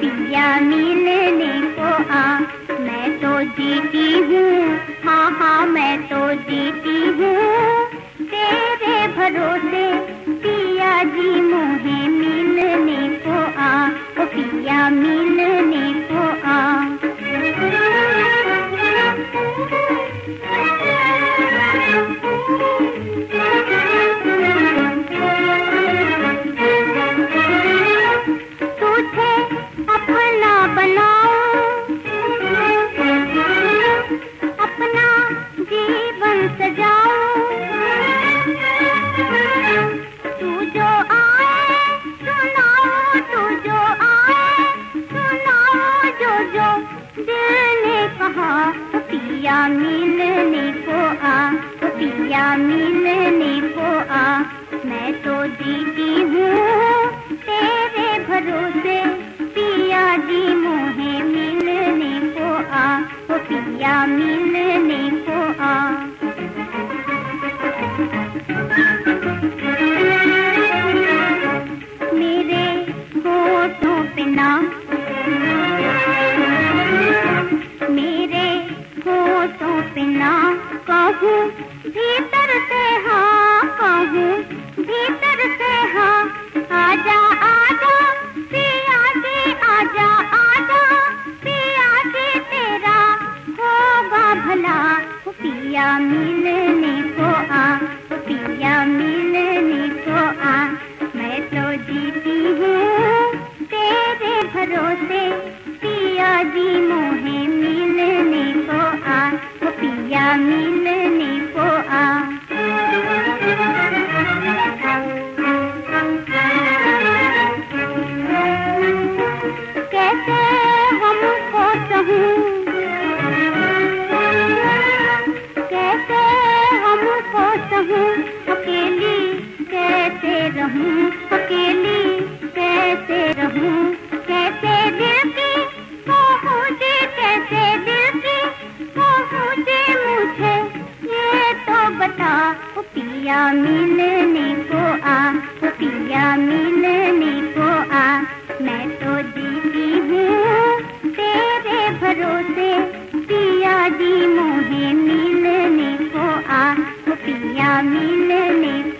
पिया मिलने को आ। मैं तो जीती हूँ। हाँ हाँ मैं तो जीती हूँ। तेरे भरोसे पिया जी मुहे मिलने को आ। पिया मिलने पिया मिलने को आ तो पिया मिलने को आ। मैं तो दीदी हूँ तेरे भरोसे, पिया जी मुहे मिलने को आ तो पिया मिलने को आ। कहूँ भीतर से हाँ कहूँ भीतर से हाँ आजा आजा, पिया जी आजा आजा, पिया जी तेरा, होगा भला पिया मिलने को आ पिया मिलने को आ, मैं तो जीती हूँ तेरे भरोसे, पिया जी मोहे पिया मिलने को आ पिया मिलने को आ। मिलने को आ वो पिया मिलने को